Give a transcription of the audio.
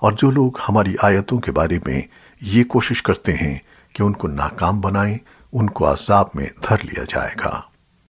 اور جو لوگ ہماری آیتوں کے بارے میں یہ کوشش کرتے ہیں کہ ان کو ناکام بنائیں، ان کو عذاب میں دھر لیا جائے گا۔